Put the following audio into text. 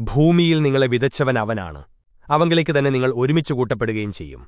ഭൂമിയിൽ നിങ്ങളെ വിതച്ചവൻ അവനാണ്. അവങ്കിലേക്ക് തന്നെ നിങ്ങൾ ഒരുമിച്ച് കൂട്ടപ്പെടുകയും ചെയ്യും.